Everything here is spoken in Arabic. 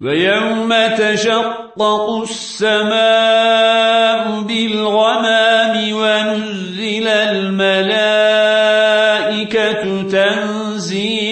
ويوم تشقق السماء بالغمام ونزل الملائكة تنزيلاً